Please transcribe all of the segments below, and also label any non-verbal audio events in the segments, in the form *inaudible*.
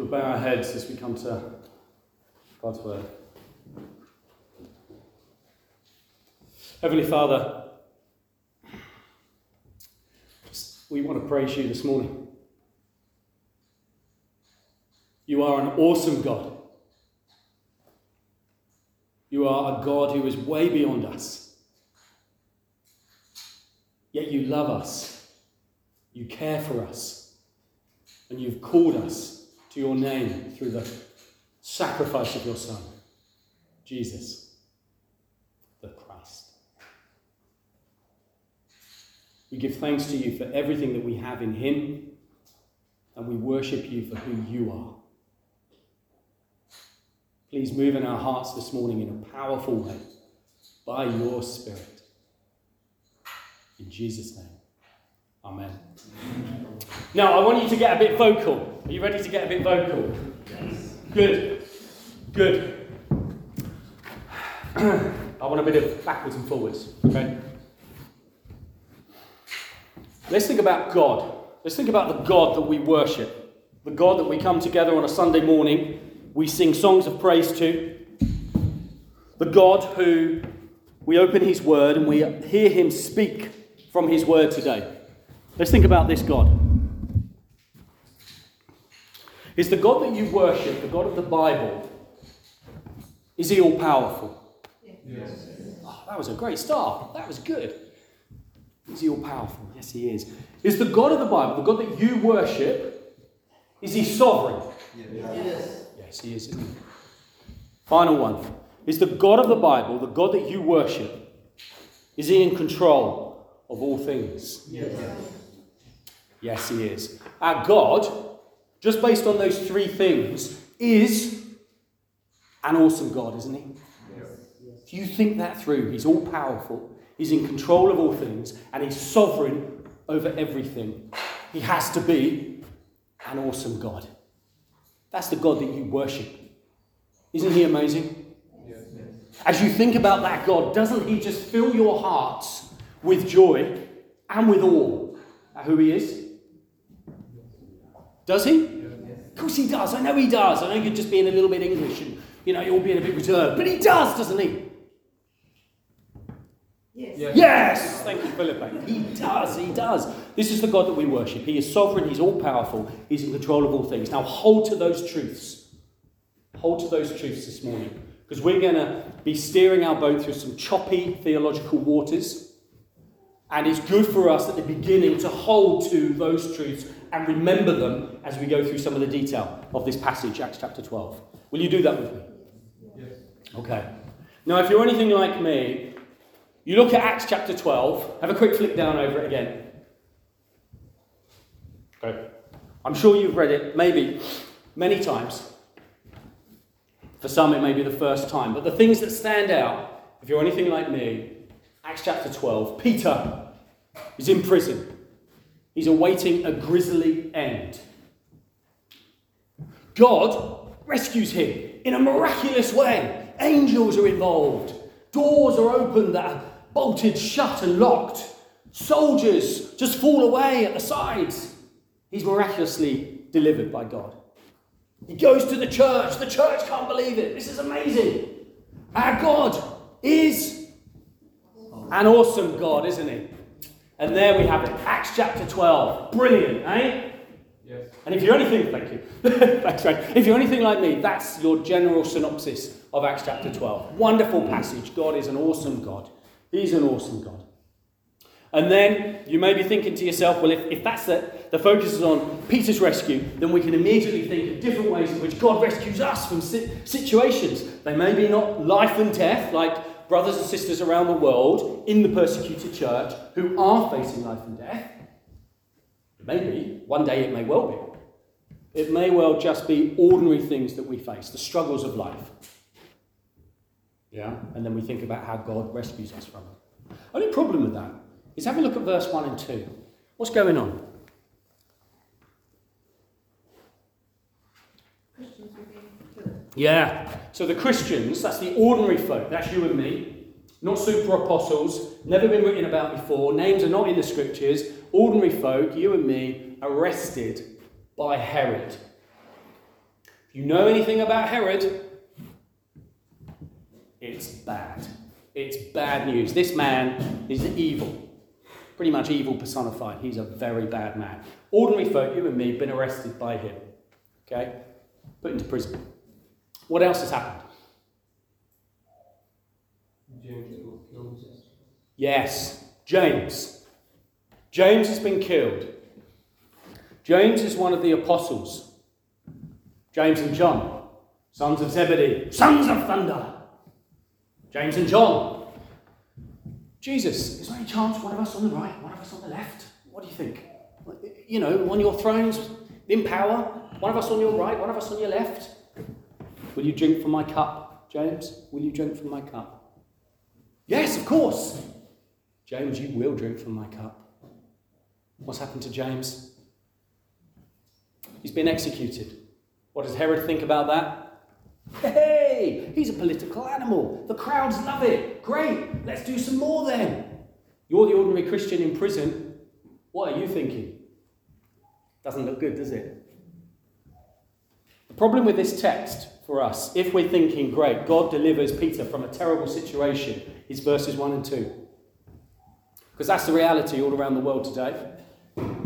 We'll bow our heads as we come to God's word. Heavenly Father, we want to praise you this morning. You are an awesome God. You are a God who is way beyond us. Yet you love us. You care for us. And you've called us to your name through the sacrifice of your Son, Jesus, the Christ. We give thanks to you for everything that we have in Him, and we worship you for who you are. Please move in our hearts this morning in a powerful way by your Spirit. In Jesus' name. Amen. Now, I want you to get a bit vocal. Are you ready to get a bit vocal? Yes. Good. Good. I want a bit of backwards and forwards. Okay? Let's think about God. Let's think about the God that we worship. The God that we come together on a Sunday morning, we sing songs of praise to. The God who we open His Word and we hear Him speak from His Word today. Let's think about this God. Is the God that you worship, the God of the Bible, is he all powerful? Yes. Oh, that was a great start. That was good. Is he all powerful? Yes, he is. Is the God of the Bible, the God that you worship, is he sovereign? Yes. Yes, he is. Final one. Is the God of the Bible, the God that you worship, is he in control of all things? Yes. Yes, he is. Our God, just based on those three things, is an awesome God, isn't he? Yes. If you think that through, he's all powerful, he's in control of all things, and he's sovereign over everything. He has to be an awesome God. That's the God that you worship. Isn't he amazing? Yes. As you think about that God, doesn't he just fill your hearts with joy and with awe at who he is? Does he? Of course he does. I know he does. I know you're just being a little bit English and you know you're being a bit reserved, but he does, doesn't he? Yes. yes. Thank you, Philip. He does. He does. This is the God that we worship. He is sovereign. He's all powerful. He's in control of all things. Now hold to those truths. Hold to those truths this morning because we're going to be steering our boat through some choppy theological waters. And it's good for us at the beginning to hold to those truths and remember them as we go through some of the detail of this passage, Acts chapter 12. Will you do that with me? Yes. Okay. Now, if you're anything like me, you look at Acts chapter 12, have a quick flick down over it again. Okay. I'm sure you've read it, maybe many times. For some, it may be the first time. But the things that stand out, if you're anything like me, Acts chapter 12, Peter is in prison. He's awaiting a grisly end. God rescues him in a miraculous way. Angels are involved. Doors are opened that are bolted shut and locked. Soldiers just fall away at the sides. He's miraculously delivered by God. He goes to the church. The church can't believe it. This is amazing. Our God is an awesome God, isn't he? And there we have it. Acts chapter 12. Brilliant, eh? Yes. And if you're anything, thank you. *laughs* Thanks, right. If you're anything like me, that's your general synopsis of Acts chapter 12. Wonderful passage. God is an awesome God. He's an awesome God. And then you may be thinking to yourself, well, if, if that's the, the focus is on Peter's rescue, then we can immediately think of different ways in which God rescues us from situations. They may be not life and death, like brothers and sisters around the world in the persecuted church who are facing life and death. Maybe, one day it may well be. It may well just be ordinary things that we face, the struggles of life. Yeah? And then we think about how God rescues us from it. Only problem with that is have a look at verse 1 and 2. What's going on? Yeah. So the Christians, that's the ordinary folk, that's you and me, not super apostles, never been written about before, names are not in the scriptures, ordinary folk, you and me, arrested by Herod. If you know anything about Herod, it's bad. It's bad news. This man is evil. Pretty much evil personified. He's a very bad man. Ordinary folk, you and me, been arrested by him. Okay? Put into prison. What else has happened? James Yes, James. James has been killed. James is one of the apostles. James and John, sons of Zebedee, sons of thunder. James and John. Jesus, is there any chance one of us on the right, one of us on the left? What do you think? You know, on your thrones in power, one of us on your right, one of us on your left. Will you drink from my cup, James? Will you drink from my cup? Yes, of course. James, you will drink from my cup. What's happened to James? He's been executed. What does Herod think about that? Hey, he's a political animal. The crowds love it. Great, let's do some more then. You're the ordinary Christian in prison. What are you thinking? Doesn't look good, does it? The problem with this text for us, if we're thinking, great, God delivers Peter from a terrible situation, is verses 1 and 2. Because that's the reality all around the world today.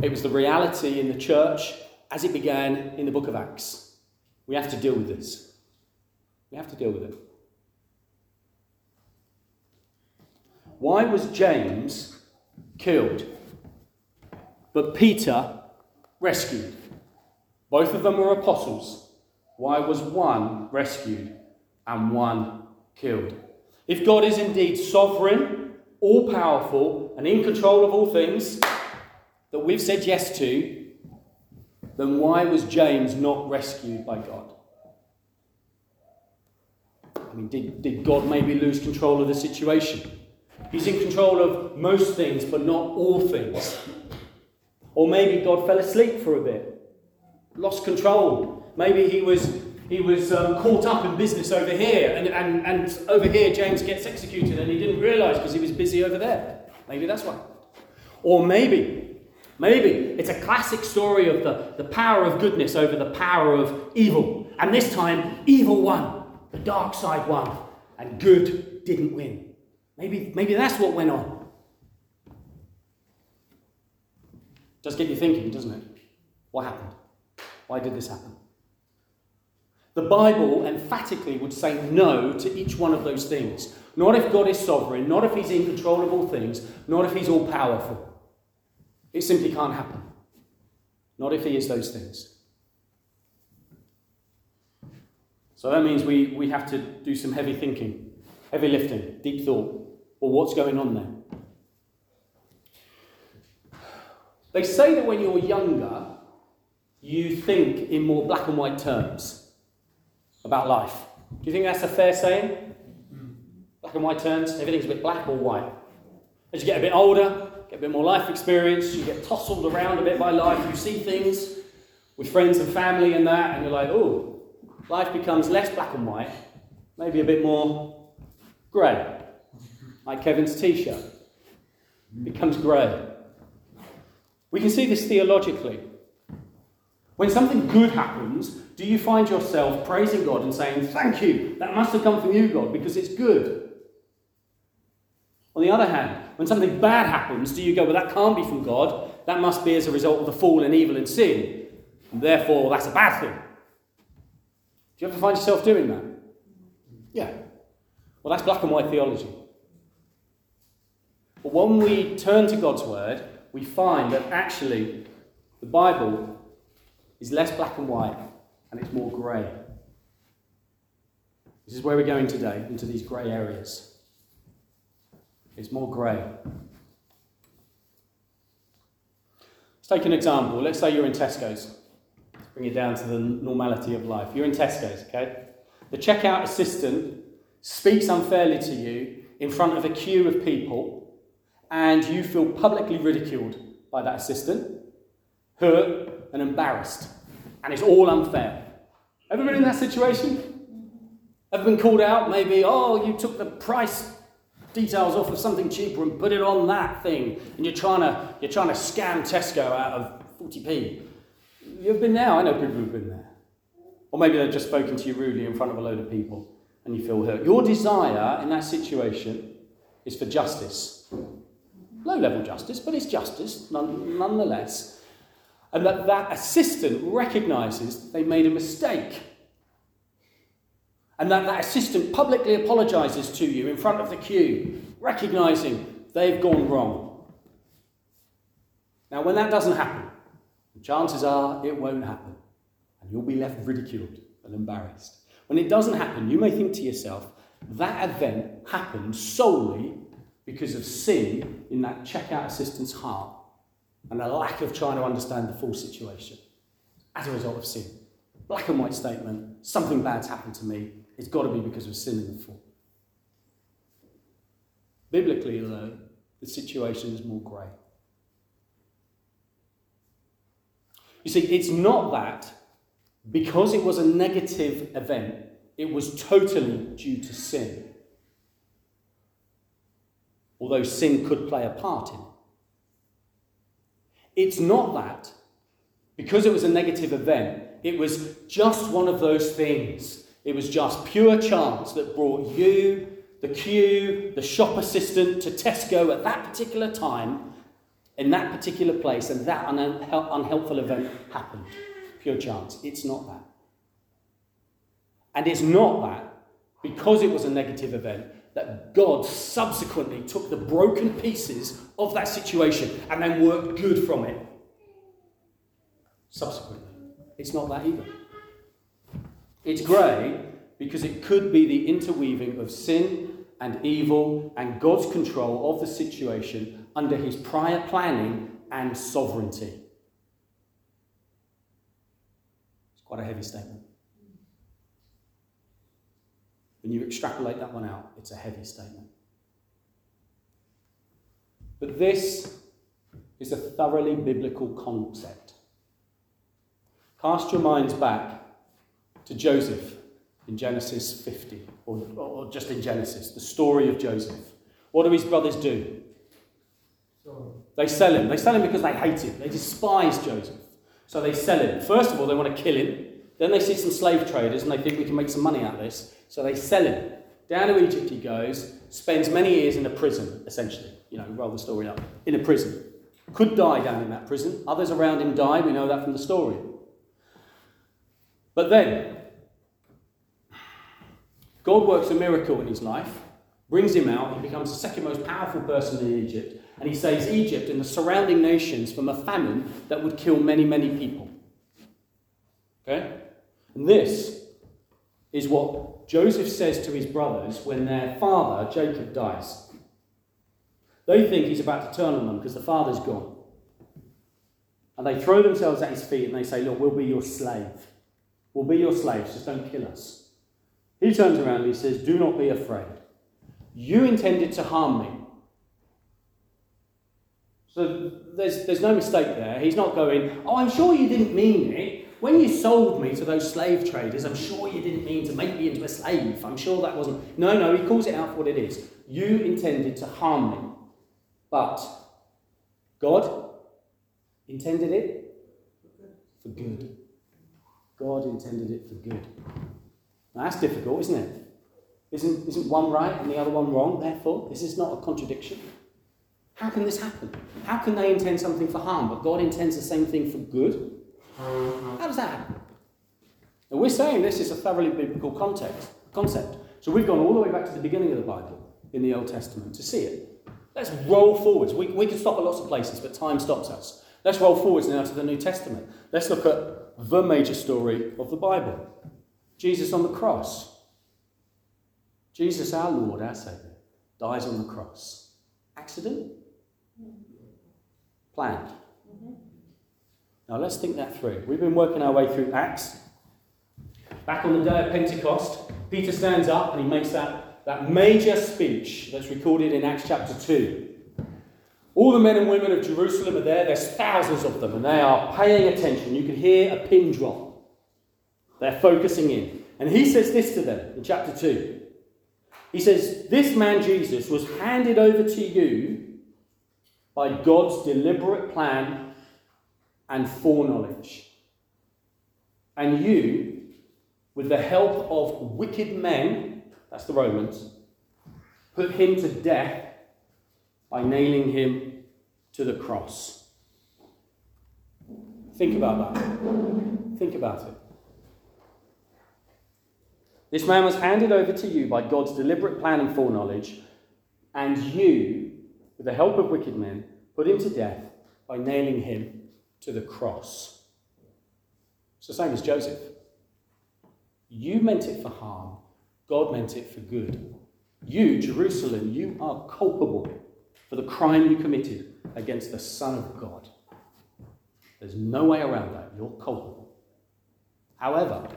It was the reality in the church as it began in the book of Acts. We have to deal with this. We have to deal with it. Why was James killed, but Peter rescued? Both of them were apostles. Why was one rescued and one killed? If God is indeed sovereign, all powerful, and in control of all things that we've said yes to, then why was James not rescued by God? I mean, did, did God maybe lose control of the situation? He's in control of most things, but not all things. Or maybe God fell asleep for a bit, lost control. Maybe he was, he was um, caught up in business over here, and, and, and over here James gets executed and he didn't realize because he was busy over there. Maybe that's why. Or maybe Maybe it's a classic story of the, the power of goodness over the power of evil. And this time, evil won, the dark side won, and good didn't win. Maybe, maybe that's what went on. Does get you thinking, doesn't it? What happened? Why did this happen? The Bible emphatically would say no to each one of those things. Not if God is sovereign, not if He's in control of all things, not if He's all powerful. It simply can't happen. Not if he is those things. So that means we, we have to do some heavy thinking, heavy lifting, deep thought. Well, what's going on there? They say that when you're younger, you think in more black and white terms about life. Do you think that's a fair saying? Black and white terms, everything's a bit black or white. As you get a bit older, get a bit more life experience, you get tousled around a bit by life, you see things with friends and family and that, and you're like, oh, life becomes less black and white, maybe a bit more grey. Like Kevin's t shirt becomes grey. We can see this theologically. When something good happens, do you find yourself praising God and saying, Thank you, that must have come from you, God, because it's good? On the other hand, when something bad happens, do you go, well, that can't be from God. That must be as a result of the fall and evil and sin. And therefore, that's a bad thing. Do you ever find yourself doing that? Yeah. Well, that's black and white theology. But when we turn to God's word, we find that actually the Bible is less black and white and it's more grey. This is where we're going today, into these grey areas. It's more grey. Let's take an example. Let's say you're in Tesco's. Let's bring it down to the normality of life. You're in Tesco's, okay? The checkout assistant speaks unfairly to you in front of a queue of people, and you feel publicly ridiculed by that assistant, hurt, and embarrassed. And it's all unfair. Ever been in that situation? Ever been called out? Maybe, oh, you took the price details off of something cheaper and put it on that thing, and you're trying to, you're trying to scam Tesco out of 40p. You've been there, I know people who've been there. Or maybe they've just spoken to you rudely in front of a load of people and you feel hurt. Your desire in that situation is for justice. Low level justice, but it's justice none, nonetheless. And that that assistant recognizes they made a mistake. And that that assistant publicly apologizes to you in front of the queue, recognizing they've gone wrong. Now, when that doesn't happen, chances are it won't happen and you'll be left ridiculed and embarrassed. When it doesn't happen, you may think to yourself, that event happened solely because of sin in that checkout assistant's heart and a lack of trying to understand the full situation as a result of sin. Black and white statement, something bad's happened to me, it's got to be because of sin in the fall. Biblically, though, the situation is more grey. You see, it's not that because it was a negative event, it was totally due to sin. Although sin could play a part in it. It's not that because it was a negative event, it was just one of those things. It was just pure chance that brought you, the queue, the shop assistant to Tesco at that particular time, in that particular place, and that unhelpful event happened pure chance. It's not that. And it's not that, because it was a negative event, that God subsequently took the broken pieces of that situation and then worked good from it. Subsequently. It's not that either. It's grey because it could be the interweaving of sin and evil and God's control of the situation under his prior planning and sovereignty. It's quite a heavy statement. When you extrapolate that one out, it's a heavy statement. But this is a thoroughly biblical concept. Cast your minds back to Joseph in Genesis 50, or, or just in Genesis, the story of Joseph. What do his brothers do? They sell him. They sell him because they hate him. They despise Joseph. So they sell him. First of all, they want to kill him. Then they see some slave traders and they think we can make some money out of this. So they sell him. Down to Egypt he goes, spends many years in a prison, essentially. You know, roll the story up. In a prison. Could die down in that prison. Others around him die. We know that from the story. But then, God works a miracle in his life, brings him out, he becomes the second most powerful person in Egypt, and he saves Egypt and the surrounding nations from a famine that would kill many, many people. Okay? And this is what Joseph says to his brothers when their father, Jacob, dies. They think he's about to turn on them because the father's gone. And they throw themselves at his feet and they say, Look, we'll be your slave. We'll be your slaves, just don't kill us. He turns around and he says, Do not be afraid. You intended to harm me, so there's, there's no mistake there. He's not going, Oh, I'm sure you didn't mean it. When you sold me to those slave traders, I'm sure you didn't mean to make me into a slave. I'm sure that wasn't. No, no, he calls it out for what it is. You intended to harm me. But God intended it for good. God intended it for good. Now that's difficult, isn't it? Isn't, isn't one right and the other one wrong, therefore? This is not a contradiction. How can this happen? How can they intend something for harm, but God intends the same thing for good? How does that happen? And we're saying this is a thoroughly biblical context, concept. So we've gone all the way back to the beginning of the Bible in the Old Testament to see it. Let's roll forwards. We, we can stop at lots of places, but time stops us. Let's roll forwards now to the New Testament. Let's look at the major story of the Bible Jesus on the cross. Jesus, our Lord, our Saviour, dies on the cross. Accident? planned. Now let's think that through. We've been working our way through Acts. Back on the day of Pentecost, Peter stands up and he makes that, that major speech that's recorded in Acts chapter 2. All the men and women of Jerusalem are there. There's thousands of them, and they are paying attention. You can hear a pin drop. They're focusing in. And he says this to them in chapter 2. He says, This man Jesus was handed over to you by God's deliberate plan and foreknowledge. And you with the help of wicked men, that's the Romans, put him to death by nailing him to the cross. Think about that. Think about it. This man was handed over to you by God's deliberate plan and foreknowledge, and you, with the help of wicked men, put him to death by nailing him to the cross. It's the same as Joseph. You meant it for harm, God meant it for good. You, Jerusalem, you are culpable for the crime you committed against the Son of God. There's no way around that. You're culpable. However,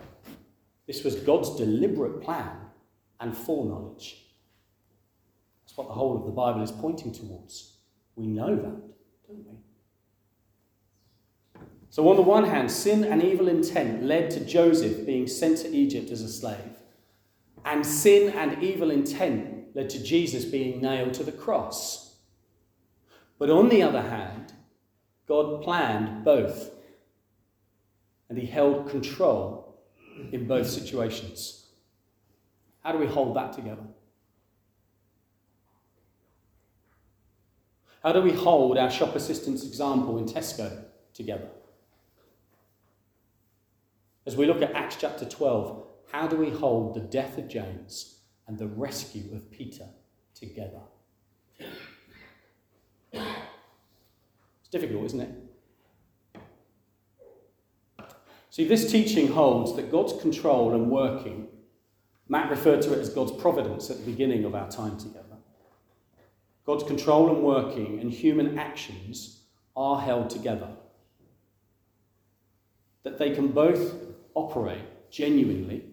this was God's deliberate plan and foreknowledge. That's what the whole of the Bible is pointing towards. We know that, don't we? So, on the one hand, sin and evil intent led to Joseph being sent to Egypt as a slave, and sin and evil intent led to Jesus being nailed to the cross. But on the other hand, God planned both, and He held control in both situations. How do we hold that together? How do we hold our shop assistant's example in Tesco together? As we look at Acts chapter 12, how do we hold the death of James and the rescue of Peter together? It's difficult, isn't it? See, this teaching holds that God's control and working, Matt referred to it as God's providence at the beginning of our time together. God's control and working and human actions are held together. That they can both operate genuinely,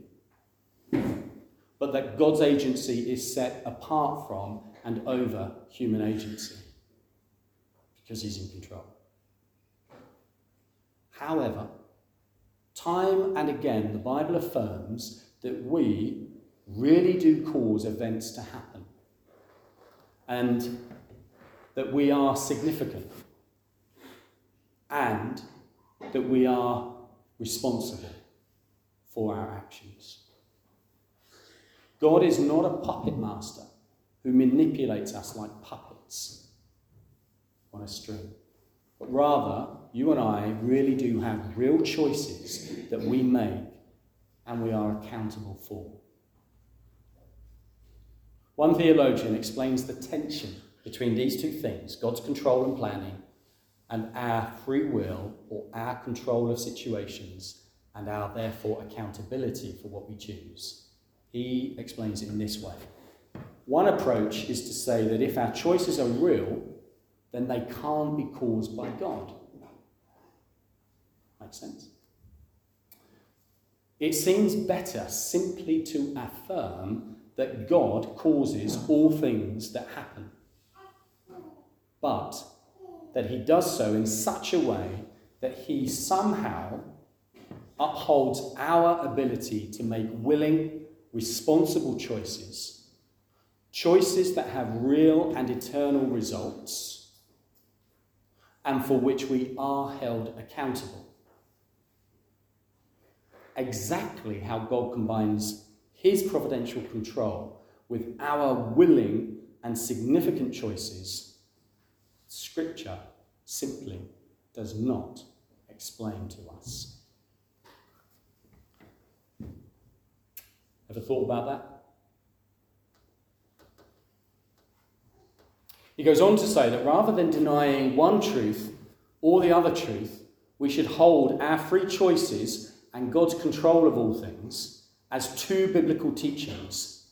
but that God's agency is set apart from and over human agency because he's in control. However, time and again, the Bible affirms that we really do cause events to happen and that we are significant and that we are responsible for our actions. God is not a puppet master who manipulates us like puppets on a string, but rather, you and I really do have real choices that we make and we are accountable for. One theologian explains the tension between these two things God's control and planning, and our free will or our control of situations and our therefore accountability for what we choose. He explains it in this way. One approach is to say that if our choices are real, then they can't be caused by God. Makes sense? It seems better simply to affirm that God causes all things that happen, but that He does so in such a way that He somehow upholds our ability to make willing, responsible choices, choices that have real and eternal results, and for which we are held accountable. Exactly how God combines His providential control with our willing and significant choices, Scripture simply does not explain to us. Ever thought about that? He goes on to say that rather than denying one truth or the other truth, we should hold our free choices and God's control of all things as two biblical teachings,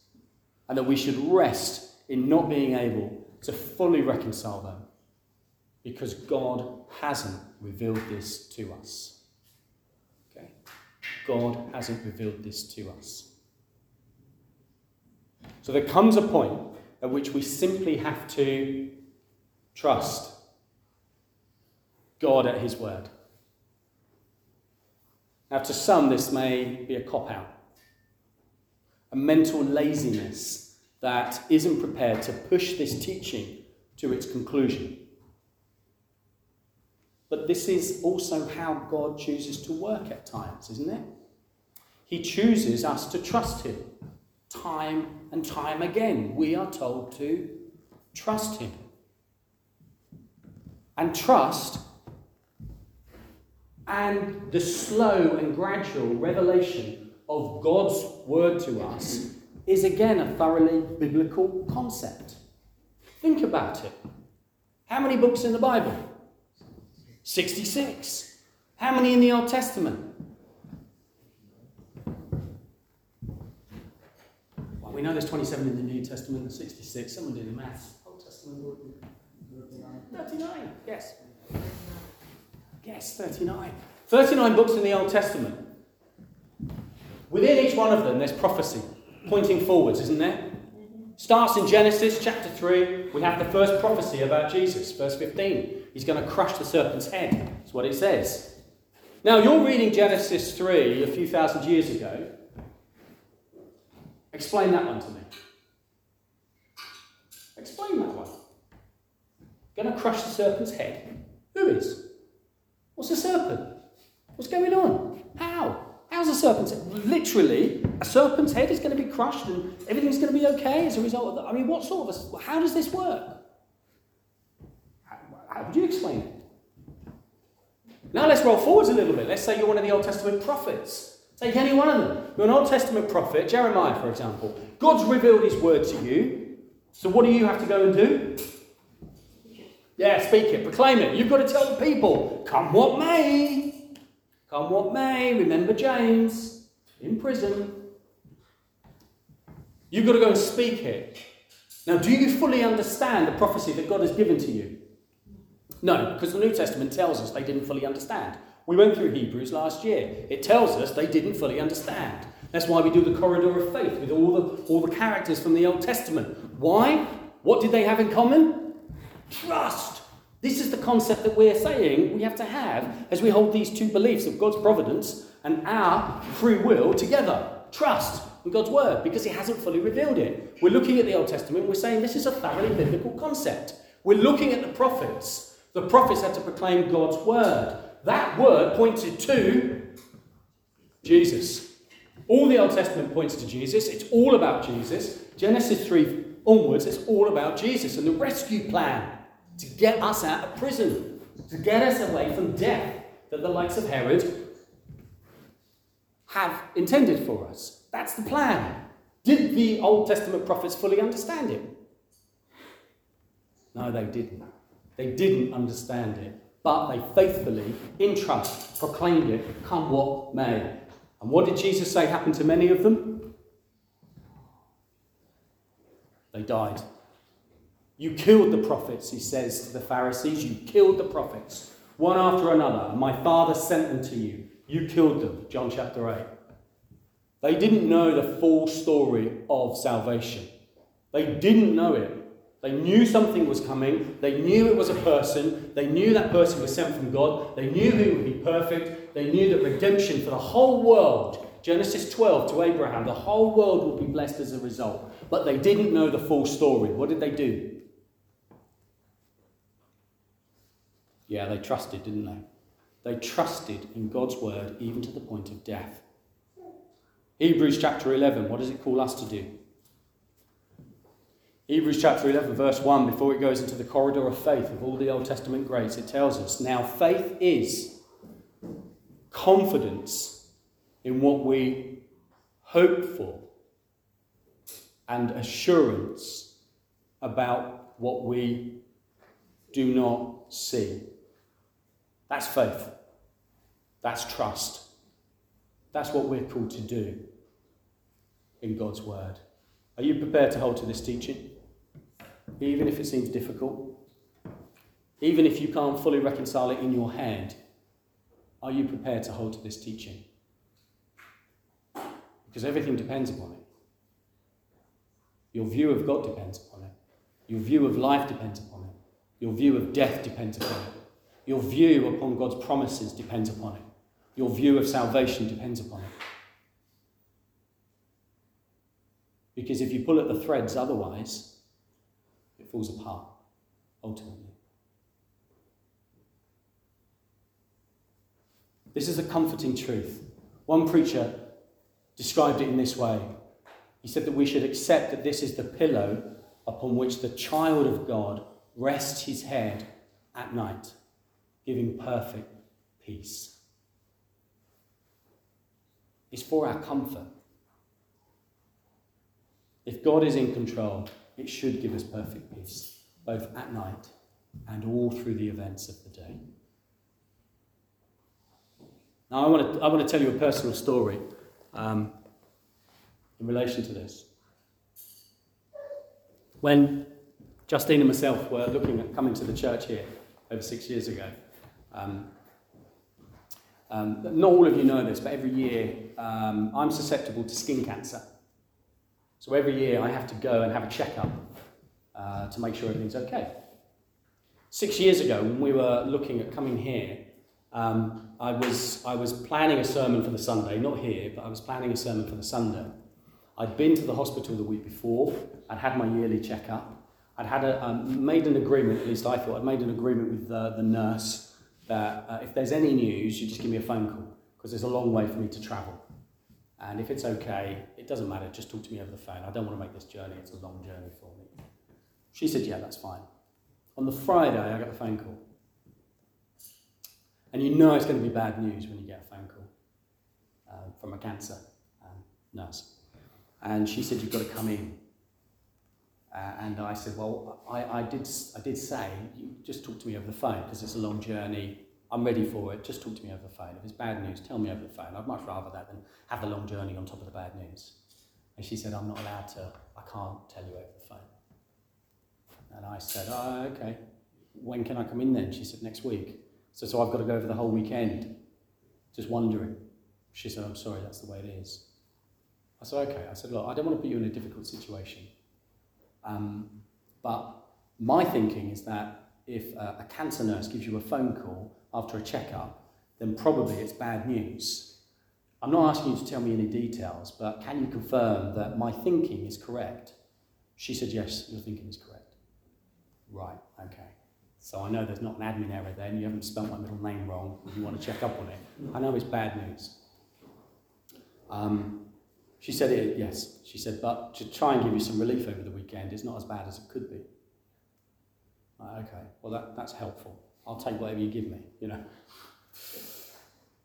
and that we should rest in not being able to fully reconcile them because God hasn't revealed this to us. Okay? God hasn't revealed this to us. So there comes a point at which we simply have to trust God at His word. Now, to some, this may be a cop out, a mental laziness that isn't prepared to push this teaching to its conclusion. But this is also how God chooses to work at times, isn't it? He chooses us to trust Him. Time and time again, we are told to trust Him. And trust and the slow and gradual revelation of God's word to us is again a thoroughly biblical concept. Think about it. How many books in the Bible? 66. How many in the Old Testament? We know there's 27 in the New Testament and 66. Someone did the maths. Old Testament. 39. Yes. Yes, 39. 39 books in the Old Testament. Within each one of them, there's prophecy pointing forwards, isn't there? Starts in Genesis chapter 3. We have the first prophecy about Jesus, verse 15. He's going to crush the serpent's head. That's what it says. Now, you're reading Genesis 3 a few thousand years ago. Explain that one to me. Explain that one. Going to crush the serpent's head. Who is? What's a serpent? What's going on? How? How's a serpent's head? Literally, a serpent's head is going to be crushed and everything's going to be okay as a result of that. I mean, what sort of a, how does this work? How, how would you explain it? Now let's roll forwards a little bit. Let's say you're one of the Old Testament prophets. Take any one of them. You're an Old Testament prophet, Jeremiah, for example. God's revealed his word to you. So what do you have to go and do? Yeah, speak it, proclaim it. You've got to tell the people, come what may. Come what may. Remember James in prison. You've got to go and speak it. Now, do you fully understand the prophecy that God has given to you? No, because the New Testament tells us they didn't fully understand. We went through Hebrews last year. It tells us they didn't fully understand. That's why we do the corridor of faith with all the, all the characters from the Old Testament. Why? What did they have in common? Trust. This is the concept that we're saying we have to have as we hold these two beliefs of God's providence and our free will together. Trust in God's word because He hasn't fully revealed it. We're looking at the Old Testament, we're saying this is a thoroughly biblical concept. We're looking at the prophets. The prophets had to proclaim God's word. That word pointed to Jesus. All the Old Testament points to Jesus. It's all about Jesus. Genesis 3 onwards, it's all about Jesus and the rescue plan to get us out of prison, to get us away from death that the likes of Herod have intended for us. That's the plan. Did the Old Testament prophets fully understand it? No, they didn't. They didn't understand it, but they faithfully, in trust, proclaimed it, come what may. And what did Jesus say happened to many of them? They died. You killed the prophets, he says to the Pharisees. You killed the prophets, one after another. My Father sent them to you. You killed them. John chapter 8. They didn't know the full story of salvation. They didn't know it. They knew something was coming. They knew it was a person. They knew that person was sent from God. They knew he would be perfect. They knew that redemption for the whole world, Genesis 12 to Abraham, the whole world would be blessed as a result. But they didn't know the full story. What did they do? Yeah, they trusted, didn't they? They trusted in God's word even to the point of death. Hebrews chapter 11, what does it call us to do? Hebrews chapter 11, verse 1, before it goes into the corridor of faith of all the Old Testament greats, it tells us now faith is confidence in what we hope for and assurance about what we do not see. That's faith. That's trust. That's what we're called to do in God's Word. Are you prepared to hold to this teaching? Even if it seems difficult, even if you can't fully reconcile it in your head, are you prepared to hold to this teaching? Because everything depends upon it. Your view of God depends upon it. Your view of life depends upon it. Your view of death depends upon it. Your view upon God's promises depends upon it. Your view of salvation depends upon it. Because if you pull at the threads otherwise, falls apart, ultimately. This is a comforting truth. One preacher described it in this way. He said that we should accept that this is the pillow upon which the child of God rests his head at night, giving perfect peace. It's for our comfort. If God is in control, it should give us perfect peace, both at night and all through the events of the day. Now, I want to, I want to tell you a personal story um, in relation to this. When Justine and myself were looking at coming to the church here over six years ago, um, um, not all of you know this, but every year um, I'm susceptible to skin cancer. So every year I have to go and have a checkup uh, to make sure everything's okay. Six years ago, when we were looking at coming here, um, I, was, I was planning a sermon for the Sunday, not here, but I was planning a sermon for the Sunday. I'd been to the hospital the week before, I'd had my yearly checkup, I'd had a, um, made an agreement, at least I thought, I'd made an agreement with the, the nurse that uh, if there's any news, you just give me a phone call, because it's a long way for me to travel. And if it's okay, it doesn't matter, just talk to me over the phone. I don't want to make this journey, it's a long journey for me. She said, Yeah, that's fine. On the Friday, I got a phone call. And you know it's going to be bad news when you get a phone call uh, from a cancer um, nurse. And she said, You've got to come in. Uh, and I said, Well, I, I, did, I did say, you just talk to me over the phone because it's a long journey. I'm ready for it. Just talk to me over the phone. If it's bad news, tell me over the phone. I'd much rather that than have the long journey on top of the bad news. And she said, I'm not allowed to, I can't tell you over the phone. And I said, Oh, okay. When can I come in then? She said, Next week. So, so I've got to go over the whole weekend, just wondering. She said, I'm sorry, that's the way it is. I said, Okay. I said, Look, I don't want to put you in a difficult situation. Um, but my thinking is that if a, a cancer nurse gives you a phone call after a checkup, then probably it's bad news. I'm not asking you to tell me any details, but can you confirm that my thinking is correct? She said, Yes, your thinking is correct. Right, okay. So I know there's not an admin error there, and you haven't spelled my middle name wrong, if you want to check up on it. I know it's bad news. Um, she said, it, Yes. She said, But to try and give you some relief over the weekend, it's not as bad as it could be. okay, well, that, that's helpful. I'll take whatever you give me, you know.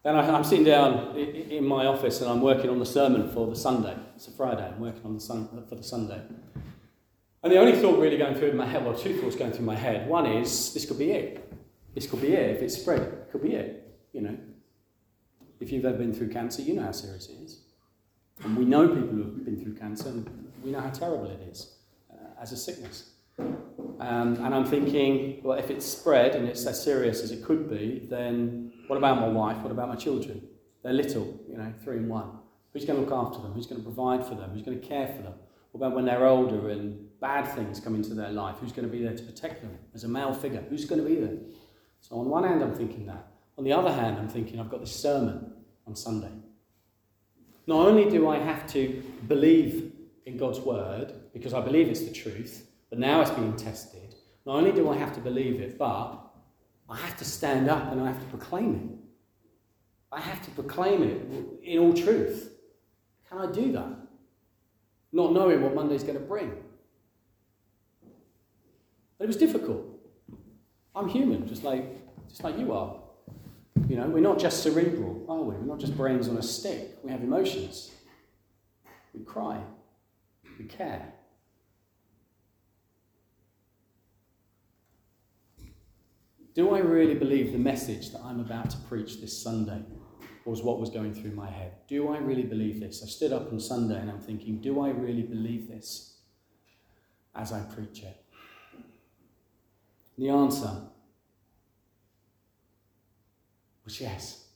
Then I, am sitting down in my office and I'm working on the sermon for the Sunday. It's a Friday. I'm working on the sun, for the Sunday. And the only thought really going through my head, well, two thoughts going through my head. One is this could be it. This could be it. If it's spread, it could be it. You know, if you've ever been through cancer, you know how serious it is. And we know people who have been through cancer, and we know how terrible it is uh, as a sickness. Um, and I'm thinking, well, if it's spread and it's as serious as it could be, then what about my wife? What about my children? They're little, you know, three and one. Who's going to look after them? Who's going to provide for them? Who's going to care for them? What about when they're older and bad things come into their life? Who's going to be there to protect them? As a male figure, who's going to be there? So, on one hand, I'm thinking that. On the other hand, I'm thinking I've got this sermon on Sunday. Not only do I have to believe in God's word, because I believe it's the truth, but now it's being tested, not only do I have to believe it, but I have to stand up and I have to proclaim it. I have to proclaim it in all truth. Can I do that? Not knowing what Monday's going to bring. But it was difficult. I'm human, just like, just like you are. You know, we're not just cerebral, are we? We're not just brains on a stick. We have emotions. We cry. We care. Do I really believe the message that I'm about to preach this Sunday? Was what was going through my head. Do I really believe this? I stood up on Sunday and I'm thinking, do I really believe this as I preach it? The answer was yes.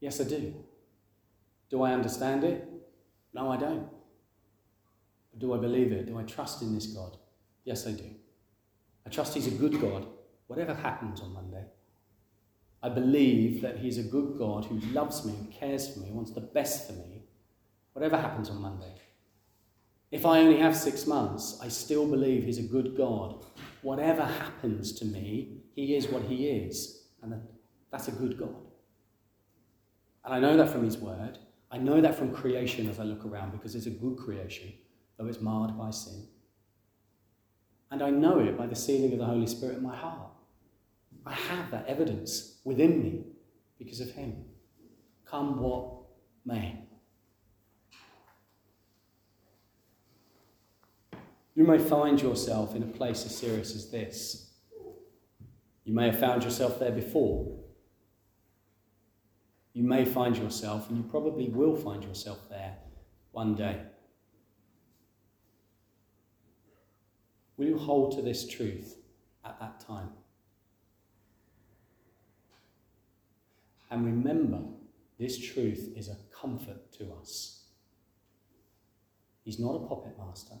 Yes, I do. Do I understand it? No, I don't. But do I believe it? Do I trust in this God? Yes, I do. I trust He's a good God whatever happens on Monday. I believe that He's a good God who loves me and cares for me, wants the best for me, whatever happens on Monday. If I only have six months, I still believe He's a good God. Whatever happens to me, He is what He is. And that's a good God. And I know that from His Word. I know that from creation as I look around because it's a good creation, though it's marred by sin. And I know it by the sealing of the Holy Spirit in my heart. I have that evidence within me because of Him. Come what may. You may find yourself in a place as serious as this. You may have found yourself there before. You may find yourself, and you probably will find yourself there one day. Will you hold to this truth at that time? And remember, this truth is a comfort to us. He's not a puppet master.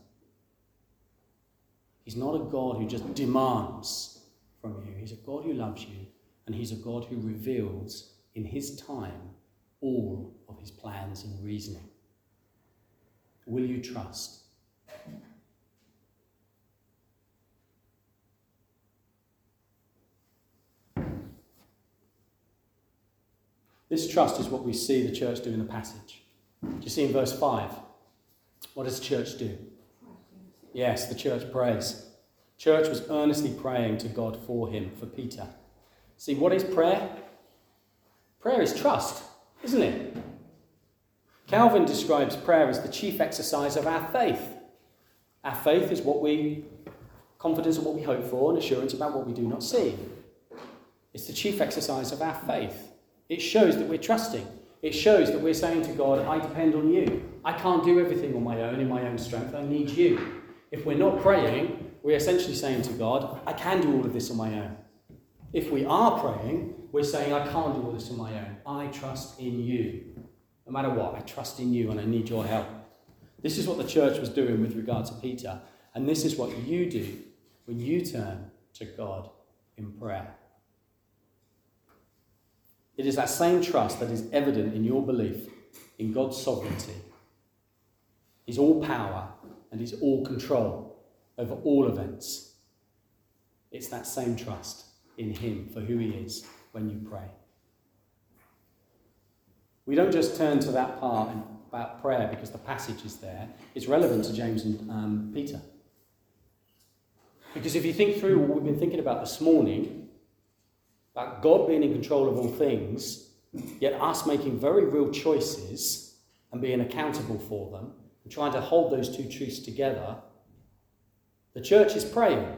He's not a God who just demands from you. He's a God who loves you, and He's a God who reveals in His time all of His plans and reasoning. Will you trust? This trust is what we see the church do in the passage. Do you see in verse 5? What does the church do? Yes, the church prays. Church was earnestly praying to God for him, for Peter. See, what is prayer? Prayer is trust, isn't it? Calvin describes prayer as the chief exercise of our faith. Our faith is what we, confidence in what we hope for, and assurance about what we do not see. It's the chief exercise of our faith. It shows that we're trusting. It shows that we're saying to God, I depend on you. I can't do everything on my own in my own strength. I need you. If we're not praying, we're essentially saying to God, I can do all of this on my own. If we are praying, we're saying, I can't do all this on my own. I trust in you. No matter what, I trust in you and I need your help. This is what the church was doing with regard to Peter. And this is what you do when you turn to God in prayer. It is that same trust that is evident in your belief in God's sovereignty, His all power, and His all control over all events. It's that same trust in Him for who He is when you pray. We don't just turn to that part about prayer because the passage is there, it's relevant to James and um, Peter. Because if you think through what we've been thinking about this morning, about God being in control of all things, yet us making very real choices and being accountable for them, and trying to hold those two truths together, the church is praying.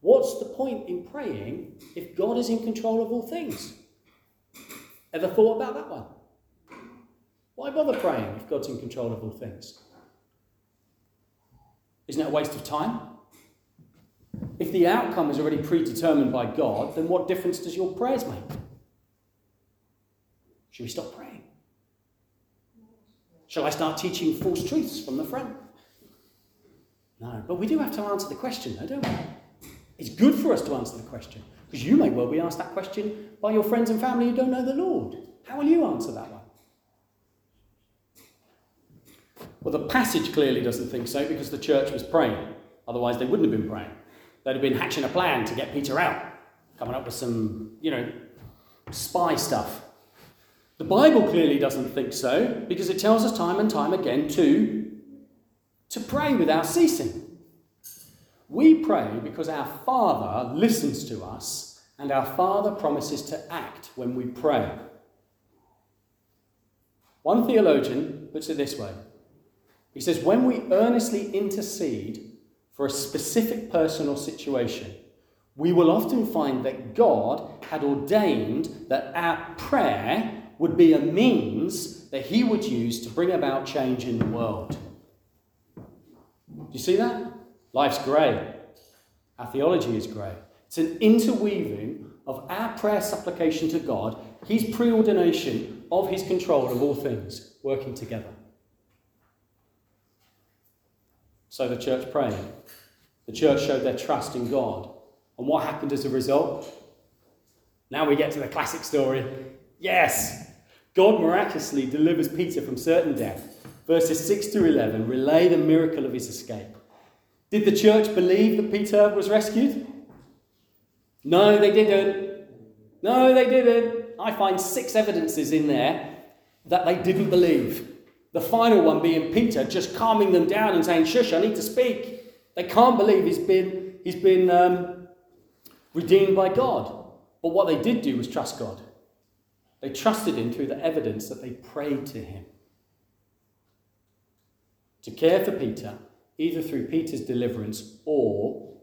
What's the point in praying if God is in control of all things? Ever thought about that one? Why bother praying if God's in control of all things? Isn't it a waste of time? If the outcome is already predetermined by God, then what difference does your prayers make? Should we stop praying? Shall I start teaching false truths from the front? No, but we do have to answer the question, though, don't we? It's good for us to answer the question, because you may well be asked that question by your friends and family who don't know the Lord. How will you answer that one? Well, the passage clearly doesn't think so because the church was praying. Otherwise, they wouldn't have been praying. They'd have been hatching a plan to get Peter out, coming up with some, you know, spy stuff. The Bible clearly doesn't think so because it tells us time and time again to, to pray without ceasing. We pray because our Father listens to us and our Father promises to act when we pray. One theologian puts it this way He says, When we earnestly intercede for a specific person or situation, we will often find that God had ordained that our prayer would be a means that he would use to bring about change in the world. Do you see that? Life's grey. Our theology is grey. It's an interweaving of our prayer supplication to God, his preordination of his control of all things working together. So the church prayed. The church showed their trust in God. And what happened as a result? Now we get to the classic story. Yes, God miraculously delivers Peter from certain death. Verses 6 to 11 relay the miracle of his escape. Did the church believe that Peter was rescued? No, they didn't. No, they didn't. I find six evidences in there that they didn't believe. The final one being Peter, just calming them down and saying, Shush, I need to speak. They can't believe he's been, he's been um, redeemed by God. But what they did do was trust God. They trusted him through the evidence that they prayed to him. To care for Peter, either through Peter's deliverance or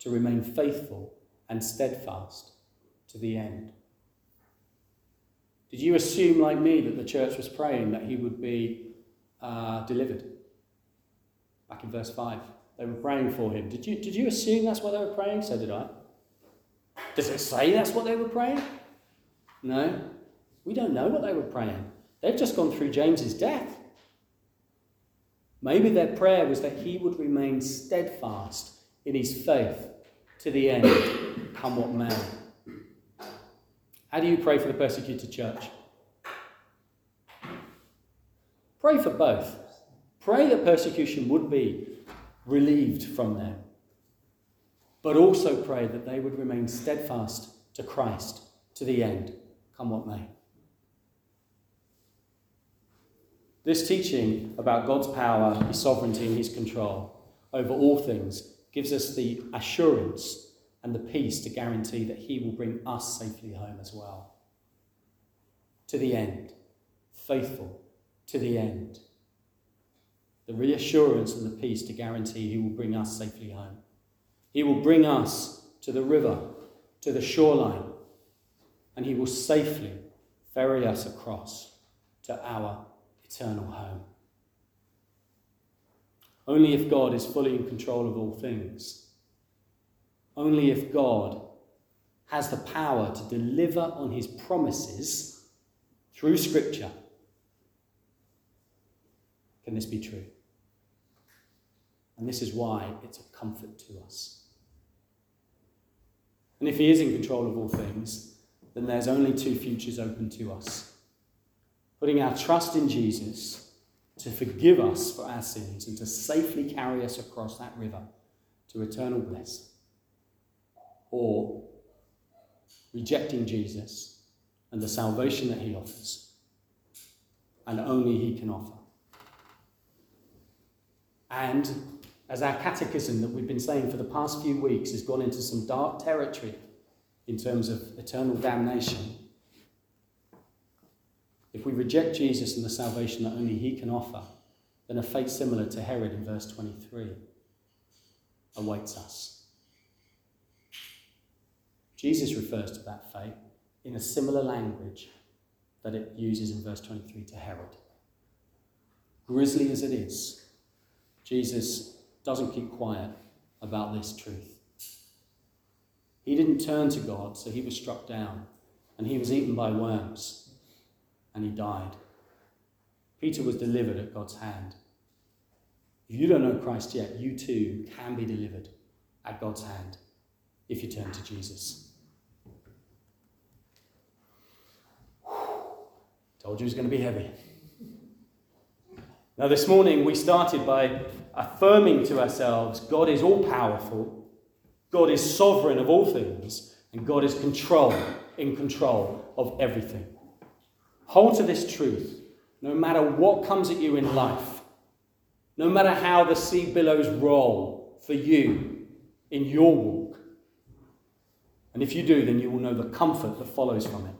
to remain faithful and steadfast to the end. Did you assume, like me, that the church was praying that he would be uh, delivered? Back in verse 5. They were praying for him. Did you, did you assume that's what they were praying? So did I. Does it say that's what they were praying? No. We don't know what they were praying. They've just gone through James's death. Maybe their prayer was that he would remain steadfast in his faith to the end, come what may. How do you pray for the persecuted church? Pray for both. Pray that persecution would be relieved from them, but also pray that they would remain steadfast to Christ to the end, come what may. This teaching about God's power, His sovereignty, and His control over all things gives us the assurance and the peace to guarantee that He will bring us safely home as well. To the end, faithful to the end. The reassurance and the peace to guarantee He will bring us safely home. He will bring us to the river, to the shoreline, and He will safely ferry us across to our eternal home. Only if God is fully in control of all things only if God has the power to deliver on his promises through Scripture can this be true. And this is why it's a comfort to us. And if he is in control of all things, then there's only two futures open to us putting our trust in Jesus to forgive us for our sins and to safely carry us across that river to eternal bliss or rejecting Jesus and the salvation that he offers, and only he can offer. And as our catechism that we've been saying for the past few weeks has gone into some dark territory in terms of eternal damnation, if we reject Jesus and the salvation that only he can offer, then a fate similar to Herod in verse 23 awaits us. Jesus refers to that fate in a similar language that it uses in verse 23 to Herod. Grisly as it is, Jesus doesn't keep quiet about this truth. He didn't turn to God, so he was struck down, and he was eaten by worms, and he died. Peter was delivered at God's hand. If you don't know Christ yet, you too can be delivered at God's hand if you turn to Jesus. Told you it was going to be heavy. Now, this morning we started by affirming to ourselves God is all powerful, God is sovereign of all things, and God is control, in control of everything. Hold to this truth no matter what comes at you in life, no matter how the sea billows roll for you in your walk. And if you do, then you will know the comfort that follows from it.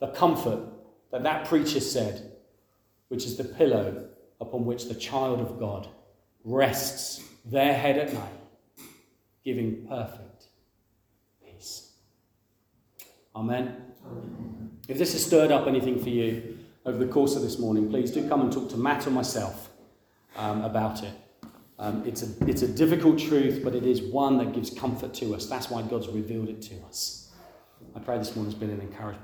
The comfort that that preacher said, which is the pillow upon which the child of God rests their head at night, giving perfect peace. Amen. If this has stirred up anything for you over the course of this morning, please do come and talk to Matt or myself um, about it. Um, it's, a, it's a difficult truth, but it is one that gives comfort to us. That's why God's revealed it to us. I pray this morning has been an encouragement.